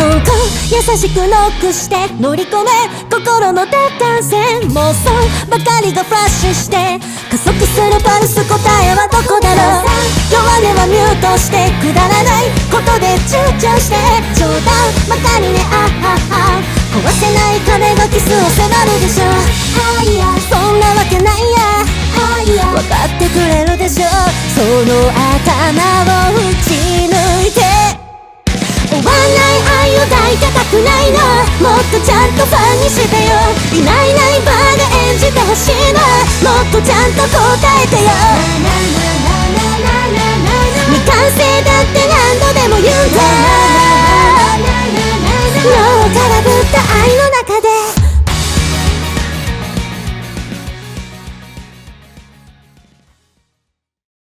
コンコン優しくノックして乗り込め心の奪還戦妄想ばかりがフラッシュして加速するパルス答えはどこだろう弱音はミュートしてくだらない。ことで躊躇して冗談ばかりねあはは壊せない壁がキスを迫るでしょはいやそんなわけないやはいや分かってくれるでしょうその頭をっとちゃんとファンにしてよ。いないいないバーで演じてほしいな。もっとちゃんと答えてよ。